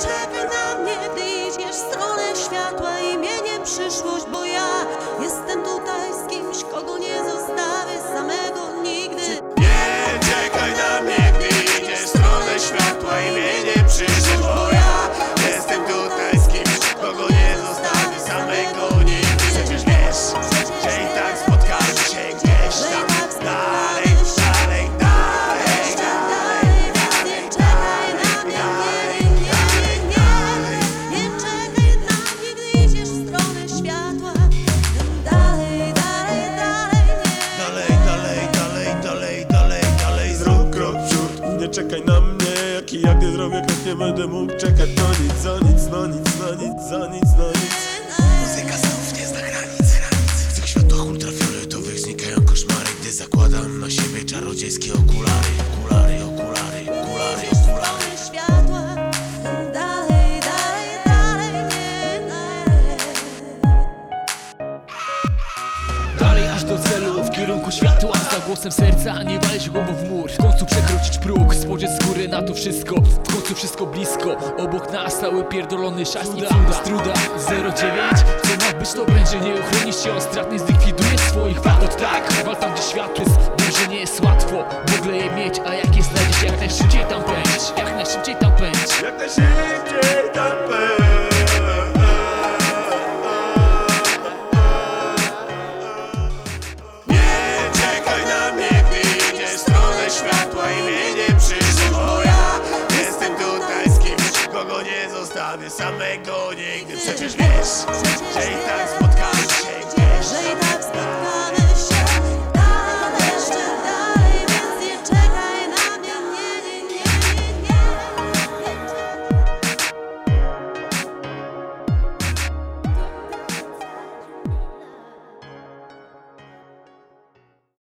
czekaj na mnie, gdy idziesz w stronę światła imieniem przyszłość, bo ja jestem tutaj z kimś, kogo nie zostawię samego nigdy. Nie czekaj na mnie, gdy idziesz w stronę światła imieniem przyszłość nie czekaj na mnie. Jak i jak nie zrobię krok, nie będę mógł czekać. No nic, za nic, no nic, no nic, za nic, no nic. Muzyka znów nie zna granic, granic. W tych światłach ultrafioletowych znikają koszmary. Gdy zakładam na siebie czarodziejskie Okulary, okulary, kierunku światła. Za głosem serca, nie walić głową w mur. W końcu przekroczyć próg, spojrzeć z góry na to wszystko. W końcu wszystko blisko, obok nas cały pierdolony szajs i cuda. Struda. 09, co ma być to będzie. Nie ochronisz się od strat, nie zlikwidujesz swoich wad. Od tak, wal tam gdzie światło jest, wiem, że nie jest łatwo W ogóle je mieć, a jak je znajdziesz, jak najszybciej tam pędź zostawię samego nigdy Przecież wiesz, że i tak